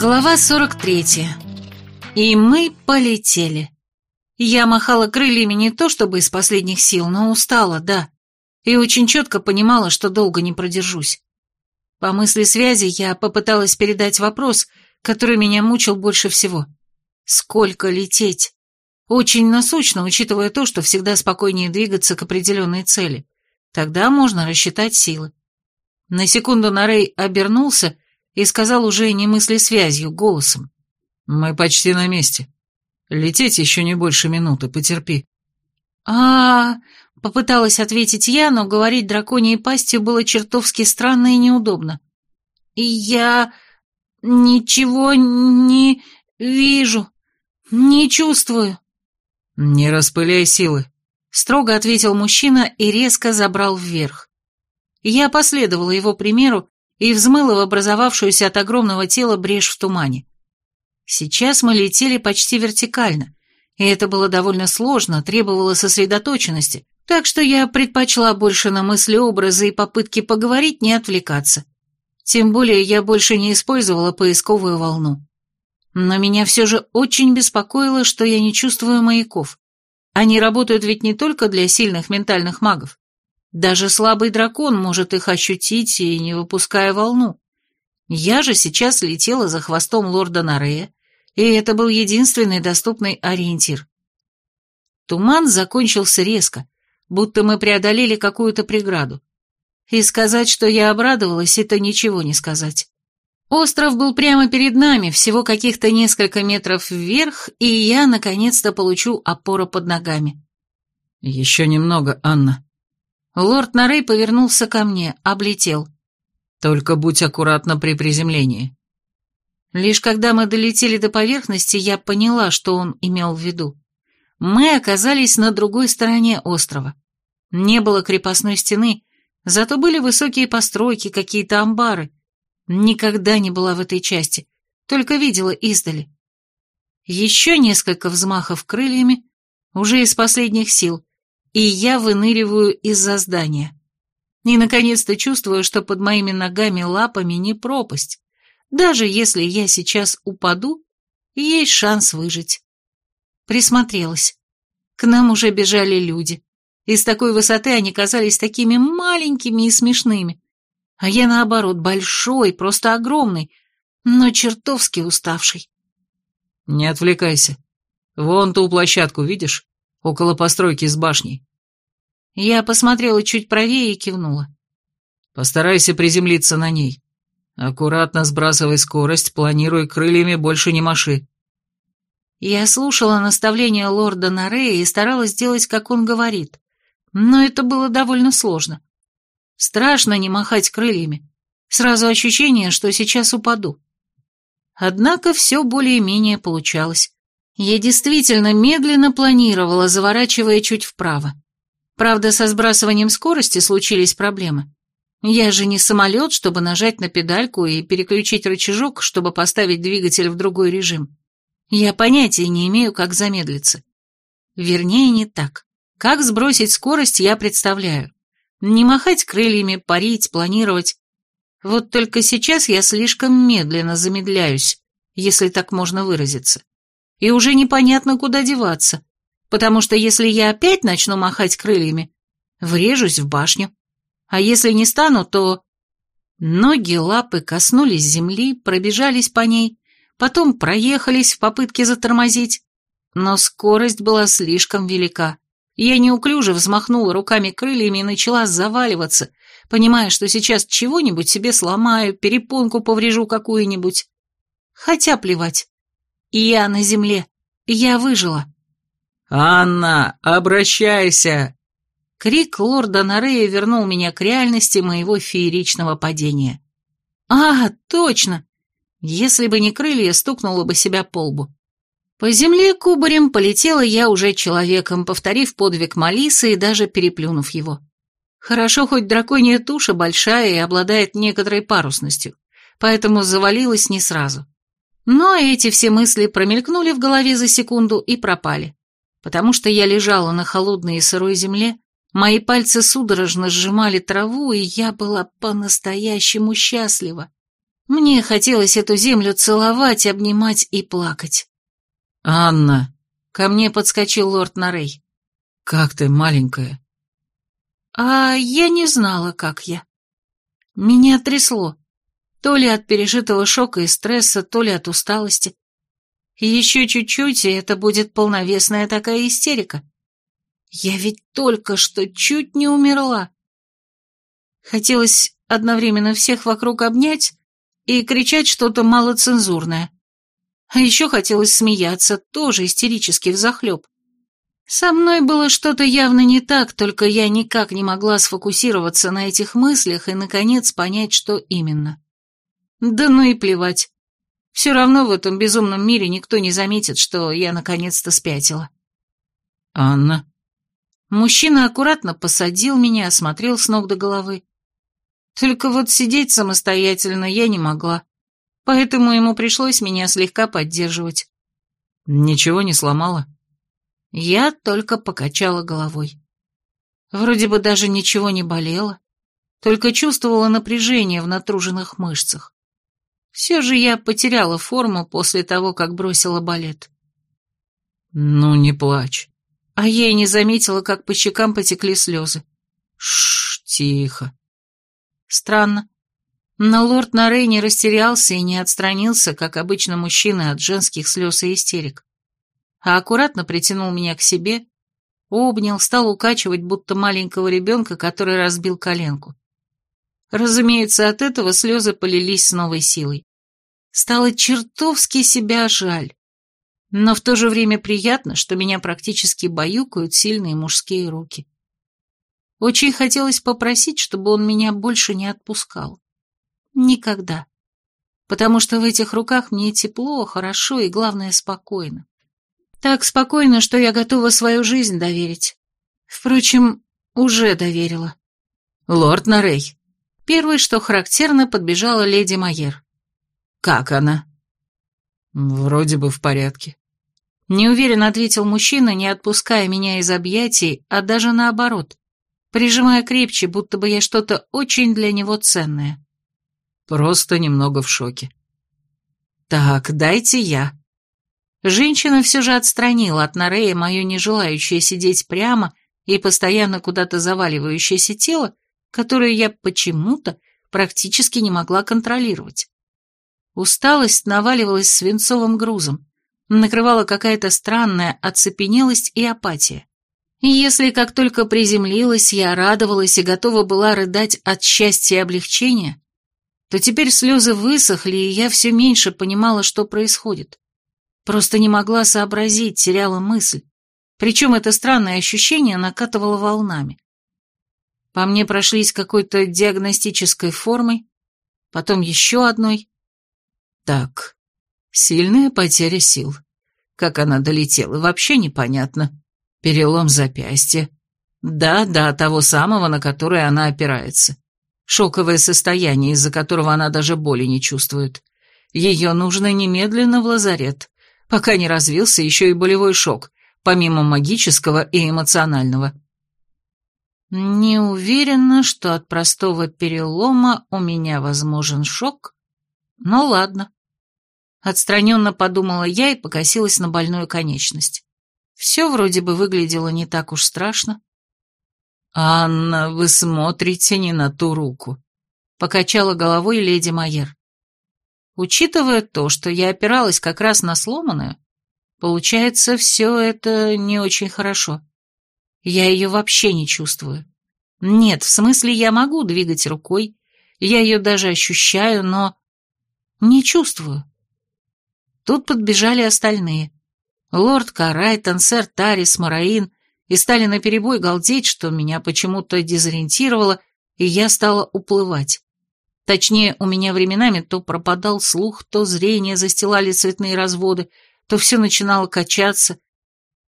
Глава 43. И мы полетели. Я махала крыльями не то чтобы из последних сил, но устала, да. И очень четко понимала, что долго не продержусь. По мысли связи я попыталась передать вопрос, который меня мучил больше всего. Сколько лететь? Очень насущно, учитывая то, что всегда спокойнее двигаться к определенной цели. Тогда можно рассчитать силы. На секунду Нарей обернулся и сказал уже не мысли связью, голосом. «Мы почти на месте. Лететь еще не больше минуты, потерпи». А, -а, -а попыталась ответить я, но говорить драконьей пастью было чертовски странно и неудобно. И «Я ничего не вижу, не чувствую». «Не распыляй силы», — строго ответил мужчина и резко забрал вверх. Я последовала его примеру и взмыла в образовавшуюся от огромного тела брешь в тумане. Сейчас мы летели почти вертикально, и это было довольно сложно, требовало сосредоточенности, так что я предпочла больше на мысли образы и попытки поговорить не отвлекаться. Тем более я больше не использовала поисковую волну. Но меня все же очень беспокоило, что я не чувствую маяков. Они работают ведь не только для сильных ментальных магов. Даже слабый дракон может их ощутить и не выпуская волну. Я же сейчас летела за хвостом лорда Нарея, и это был единственный доступный ориентир. Туман закончился резко, будто мы преодолели какую-то преграду. И сказать, что я обрадовалась, это ничего не сказать. Остров был прямо перед нами, всего каких-то несколько метров вверх, и я наконец-то получу опору под ногами. «Еще немного, Анна», Лорд Нарей повернулся ко мне, облетел. «Только будь аккуратна при приземлении». Лишь когда мы долетели до поверхности, я поняла, что он имел в виду. Мы оказались на другой стороне острова. Не было крепостной стены, зато были высокие постройки, какие-то амбары. Никогда не была в этой части, только видела издали. Еще несколько взмахов крыльями, уже из последних сил, и я выныриваю из-за здания. И, наконец-то, чувствую, что под моими ногами лапами не пропасть. Даже если я сейчас упаду, есть шанс выжить. Присмотрелась. К нам уже бежали люди. И с такой высоты они казались такими маленькими и смешными. А я, наоборот, большой, просто огромный, но чертовски уставший. Не отвлекайся. Вон ту площадку видишь? около постройки с башней. Я посмотрела чуть правее и кивнула. Постарайся приземлиться на ней. Аккуратно сбрасывай скорость, планируй крыльями, больше не маши. Я слушала наставления лорда Нарея и старалась делать, как он говорит, но это было довольно сложно. Страшно не махать крыльями. Сразу ощущение, что сейчас упаду. Однако все более-менее получалось. Я действительно медленно планировала, заворачивая чуть вправо. Правда, со сбрасыванием скорости случились проблемы. Я же не самолет, чтобы нажать на педальку и переключить рычажок, чтобы поставить двигатель в другой режим. Я понятия не имею, как замедлиться. Вернее, не так. Как сбросить скорость, я представляю. Не махать крыльями, парить, планировать. Вот только сейчас я слишком медленно замедляюсь, если так можно выразиться и уже непонятно, куда деваться, потому что если я опять начну махать крыльями, врежусь в башню, а если не стану, то... Ноги, лапы коснулись земли, пробежались по ней, потом проехались в попытке затормозить, но скорость была слишком велика. Я неуклюже взмахнула руками крыльями и начала заваливаться, понимая, что сейчас чего-нибудь себе сломаю, перепонку поврежу какую-нибудь. Хотя плевать. Я на земле. Я выжила. «Анна, обращайся!» Крик лорда Нарея вернул меня к реальности моего фееричного падения. «А, точно! Если бы не крылья, стукнула бы себя по лбу. По земле кубарем полетела я уже человеком, повторив подвиг Малисы и даже переплюнув его. Хорошо, хоть драконья туша большая и обладает некоторой парусностью, поэтому завалилась не сразу. Но эти все мысли промелькнули в голове за секунду и пропали, потому что я лежала на холодной и сырой земле, Мои пальцы судорожно сжимали траву, и я была по-настоящему счастлива. Мне хотелось эту землю целовать, обнимать и плакать. «Анна!» — ко мне подскочил лорд Нарей. «Как ты, маленькая?» А я не знала, как я. Меня трясло. То ли от пережитого шока и стресса, то ли от усталости. Еще чуть-чуть, и это будет полновесная такая истерика. Я ведь только что чуть не умерла. Хотелось одновременно всех вокруг обнять и кричать что-то малоцензурное. А еще хотелось смеяться, тоже истерически взахлеб. Со мной было что-то явно не так, только я никак не могла сфокусироваться на этих мыслях и, наконец, понять, что именно. Да ну и плевать. Все равно в этом безумном мире никто не заметит, что я наконец-то спятила. «Анна?» Мужчина аккуратно посадил меня, осмотрел с ног до головы. Только вот сидеть самостоятельно я не могла, поэтому ему пришлось меня слегка поддерживать. «Ничего не сломала?» Я только покачала головой. Вроде бы даже ничего не болело, только чувствовала напряжение в натруженных мышцах. Все же я потеряла форму после того, как бросила балет. «Ну, не плачь». А я и не заметила, как по щекам потекли слезы. Шш, тихо. Странно. Но лорд Нарей не растерялся и не отстранился, как обычно мужчины от женских слез и истерик а аккуратно притянул меня к себе, обнял, стал укачивать, будто маленького ребенка, который разбил коленку. Разумеется, от этого слезы полились с новой силой. Стало чертовски себя жаль. Но в то же время приятно, что меня практически баюкают сильные мужские руки. Очень хотелось попросить, чтобы он меня больше не отпускал. Никогда. Потому что в этих руках мне тепло, хорошо и, главное, спокойно. Так спокойно, что я готова свою жизнь доверить. Впрочем, уже доверила. Лорд Нарей. Первый, что характерно, подбежала леди Майер. Как она? Вроде бы в порядке. Неуверенно ответил мужчина, не отпуская меня из объятий, а даже наоборот, прижимая крепче, будто бы я что-то очень для него ценное. Просто немного в шоке. Так, дайте я. Женщина все же отстранила от Нарея мое нежелающее сидеть прямо и постоянно куда-то заваливающееся тело, которое я почему-то практически не могла контролировать. Усталость наваливалась свинцовым грузом, накрывала какая-то странная оцепенелость и апатия. И если как только приземлилась, я радовалась и готова была рыдать от счастья и облегчения, то теперь слезы высохли, и я все меньше понимала, что происходит. Просто не могла сообразить, теряла мысль. Причем это странное ощущение накатывало волнами. По мне прошлись какой-то диагностической формой, потом еще одной. Так, сильная потеря сил. Как она долетела, вообще непонятно. Перелом запястья. Да-да, того самого, на которое она опирается. Шоковое состояние, из-за которого она даже боли не чувствует. Ее нужно немедленно в лазарет пока не развился еще и болевой шок, помимо магического и эмоционального. Не уверена, что от простого перелома у меня возможен шок, но ладно. Отстраненно подумала я и покосилась на больную конечность. Все вроде бы выглядело не так уж страшно. «Анна, вы смотрите не на ту руку», — покачала головой леди Майер. Учитывая то, что я опиралась как раз на сломанную, получается, все это не очень хорошо. Я ее вообще не чувствую. Нет, в смысле, я могу двигать рукой, я ее даже ощущаю, но не чувствую. Тут подбежали остальные. Лорд Карайтон, сэр Тарис, Мараин, и стали наперебой галдеть, что меня почему-то дезориентировало, и я стала уплывать. Точнее, у меня временами то пропадал слух, то зрение застилали цветные разводы, то все начинало качаться.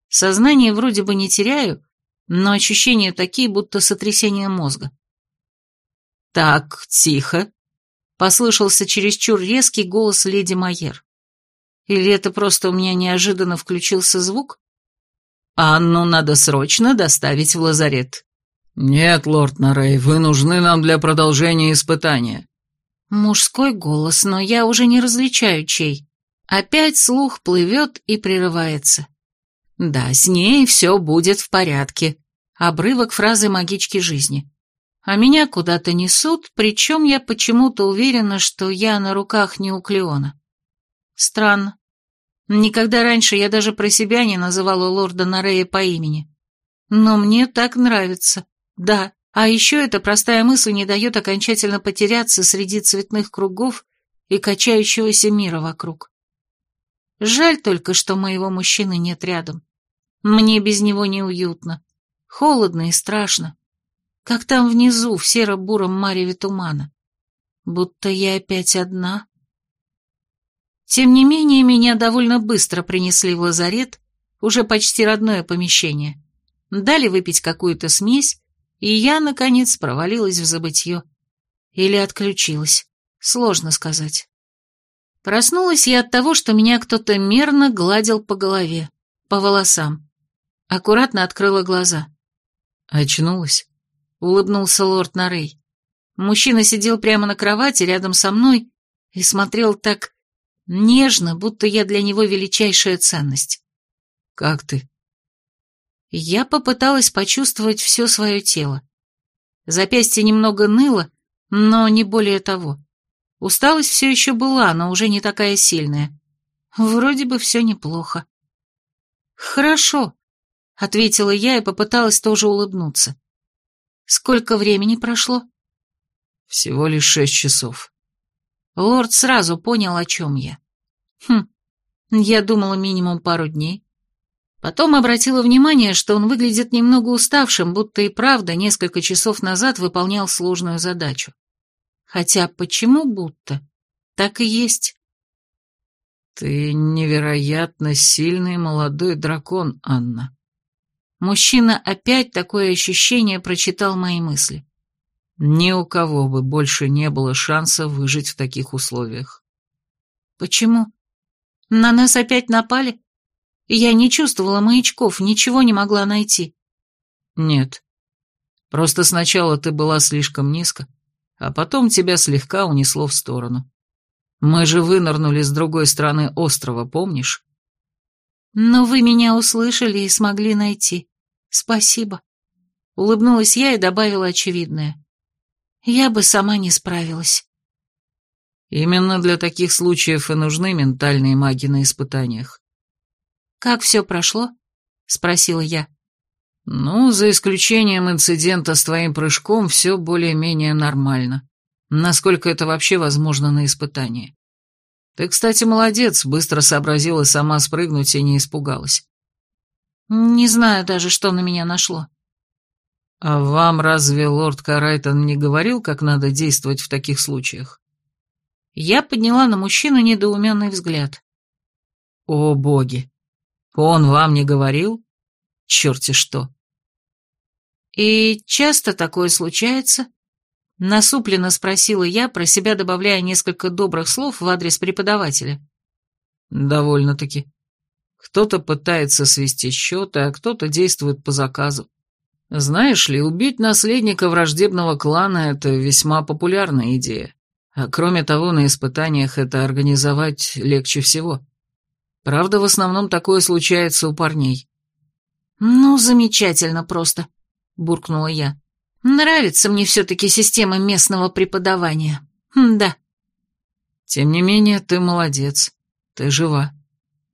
Сознание вроде бы не теряю, но ощущения такие, будто сотрясение мозга. «Так, тихо», — послышался чересчур резкий голос леди Майер. Или это просто у меня неожиданно включился звук? «Анну надо срочно доставить в лазарет». «Нет, лорд Нарей, вы нужны нам для продолжения испытания». Мужской голос, но я уже не различаю чей. Опять слух плывет и прерывается. Да, с ней все будет в порядке. Обрывок фразы магички жизни. А меня куда-то несут, причем я почему-то уверена, что я на руках не у Клеона. Странно. Никогда раньше я даже про себя не называла лорда Нарея по имени. Но мне так нравится. Да, а еще эта простая мысль не дает окончательно потеряться среди цветных кругов и качающегося мира вокруг. Жаль только, что моего мужчины нет рядом. Мне без него неуютно. Холодно и страшно. Как там внизу, в серо-буром мареве тумана. Будто я опять одна. Тем не менее, меня довольно быстро принесли в лазарет, уже почти родное помещение. Дали выпить какую-то смесь, и я, наконец, провалилась в забытье. Или отключилась. Сложно сказать. Проснулась я от того, что меня кто-то мерно гладил по голове, по волосам. Аккуратно открыла глаза. «Очнулась?» — улыбнулся лорд Нарей. Мужчина сидел прямо на кровати рядом со мной и смотрел так нежно, будто я для него величайшая ценность. «Как ты?» Я попыталась почувствовать все свое тело. Запястье немного ныло, но не более того. Усталость все еще была, но уже не такая сильная. Вроде бы все неплохо. «Хорошо», — ответила я и попыталась тоже улыбнуться. «Сколько времени прошло?» «Всего лишь шесть часов». Лорд сразу понял, о чем я. Хм, я думала минимум пару дней. Потом обратила внимание, что он выглядит немного уставшим, будто и правда несколько часов назад выполнял сложную задачу. Хотя почему будто? Так и есть. Ты невероятно сильный молодой дракон, Анна. Мужчина опять такое ощущение прочитал мои мысли. Ни у кого бы больше не было шанса выжить в таких условиях. Почему? На нас опять напали? Я не чувствовала маячков, ничего не могла найти. Нет. Просто сначала ты была слишком низко, а потом тебя слегка унесло в сторону. Мы же вынырнули с другой стороны острова, помнишь? Но вы меня услышали и смогли найти. Спасибо. Улыбнулась я и добавила очевидное. Я бы сама не справилась. Именно для таких случаев и нужны ментальные маги на испытаниях. «Как все прошло?» — спросила я. «Ну, за исключением инцидента с твоим прыжком, все более-менее нормально. Насколько это вообще возможно на испытании. Ты, кстати, молодец, быстро сообразила сама спрыгнуть и не испугалась». «Не знаю даже, что на меня нашло». «А вам разве лорд Карайтон не говорил, как надо действовать в таких случаях?» Я подняла на мужчину недоуменный взгляд. «О, боги! Он вам не говорил? Черти что!» «И часто такое случается?» Насупленно спросила я, про себя добавляя несколько добрых слов в адрес преподавателя. «Довольно-таки. Кто-то пытается свести счеты, а кто-то действует по заказу. Знаешь ли, убить наследника враждебного клана – это весьма популярная идея. А кроме того, на испытаниях это организовать легче всего. Правда, в основном такое случается у парней. «Ну, замечательно просто», — буркнула я. «Нравится мне все-таки система местного преподавания. да». «Тем не менее, ты молодец. Ты жива.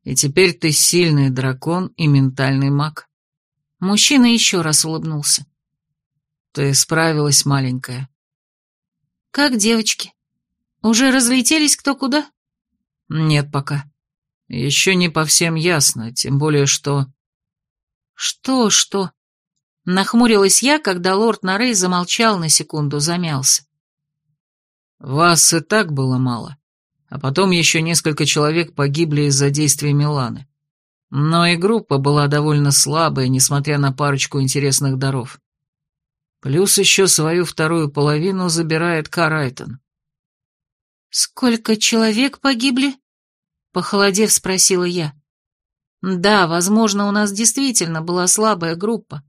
И теперь ты сильный дракон и ментальный маг». Мужчина еще раз улыбнулся. «Ты справилась, маленькая». «Как девочки? Уже разлетелись кто куда?» «Нет пока. Еще не по всем ясно, тем более что...» «Что, что?» Нахмурилась я, когда лорд Нарей замолчал на секунду, замялся. «Вас и так было мало, а потом еще несколько человек погибли из-за действий Миланы. Но и группа была довольно слабая, несмотря на парочку интересных даров. Плюс еще свою вторую половину забирает Карайтон. «Сколько человек погибли?» Похолодев, спросила я. «Да, возможно, у нас действительно была слабая группа.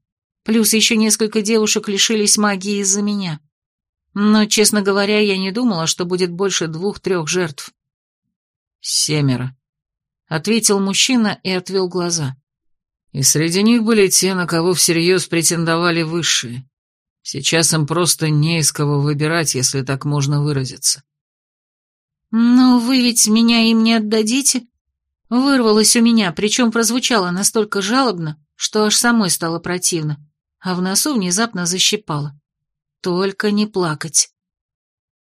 Плюс еще несколько девушек лишились магии из-за меня. Но, честно говоря, я не думала, что будет больше двух-трех жертв. «Семеро», — ответил мужчина и отвел глаза. «И среди них были те, на кого всерьез претендовали высшие. Сейчас им просто не из кого выбирать, если так можно выразиться». «Но вы ведь меня им не отдадите?» Вырвалось у меня, причем прозвучало настолько жалобно, что аж самой стало противно, а в носу внезапно защипало. Только не плакать.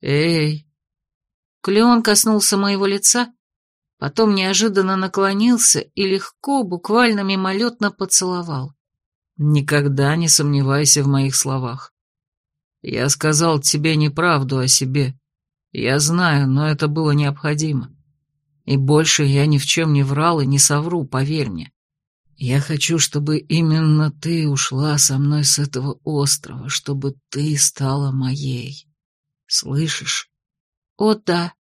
«Эй!» Клеон коснулся моего лица, потом неожиданно наклонился и легко, буквально мимолетно поцеловал. «Никогда не сомневайся в моих словах. Я сказал тебе неправду о себе. Я знаю, но это было необходимо. И больше я ни в чем не врал и не совру, поверь мне. Я хочу, чтобы именно ты ушла со мной с этого острова, чтобы ты стала моей. Слышишь? О, да.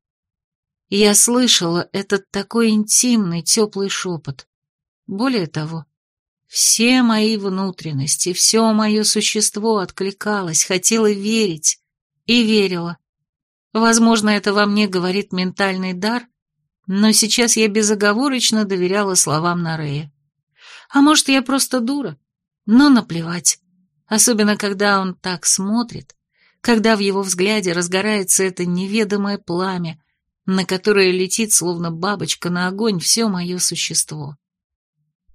Я слышала этот такой интимный, теплый шепот. Более того, все мои внутренности, все мое существо откликалось, хотело верить и верила. Возможно, это во мне говорит ментальный дар, но сейчас я безоговорочно доверяла словам Нарея. А может, я просто дура, но наплевать. Особенно, когда он так смотрит, когда в его взгляде разгорается это неведомое пламя, на которое летит, словно бабочка на огонь, все мое существо.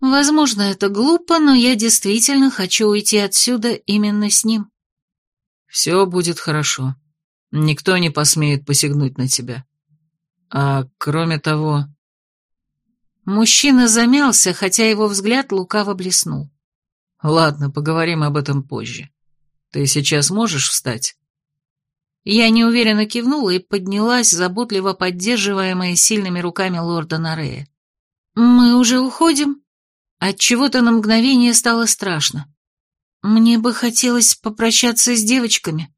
Возможно, это глупо, но я действительно хочу уйти отсюда именно с ним. Все будет хорошо. Никто не посмеет посягнуть на тебя. А кроме того... Мужчина замялся, хотя его взгляд лукаво блеснул. Ладно, поговорим об этом позже. Ты сейчас можешь встать? Я неуверенно кивнула и поднялась, заботливо поддерживаемая сильными руками лорда Нарея. «Мы уже уходим?» Отчего-то на мгновение стало страшно. «Мне бы хотелось попрощаться с девочками».